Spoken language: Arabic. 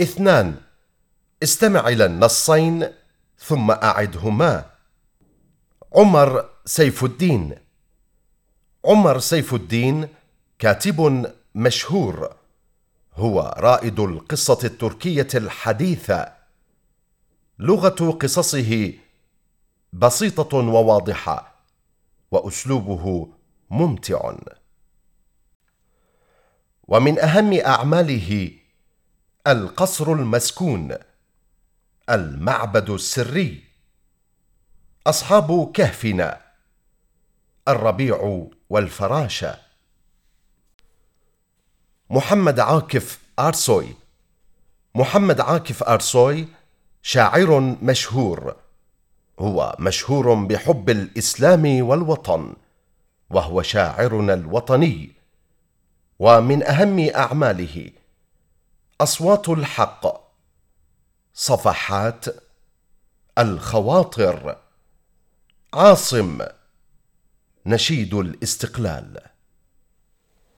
اثنان. استمع إلى النصين ثم أعدهما. عمر سيف الدين. عمر سيف الدين كاتب مشهور. هو رائد القصة التركية الحديثة. لغة قصصه بسيطة وواضحة وأسلوبه ممتع. ومن أهم أعماله القصر المسكون المعبد السري أصحاب كهفنا الربيع والفراشة محمد عاكف أرسوي محمد عاكف أرسوي شاعر مشهور هو مشهور بحب الإسلام والوطن وهو شاعرنا الوطني ومن أهم أعماله أصوات الحق صفحات الخواطر. عاصم نشيد الاستقلال.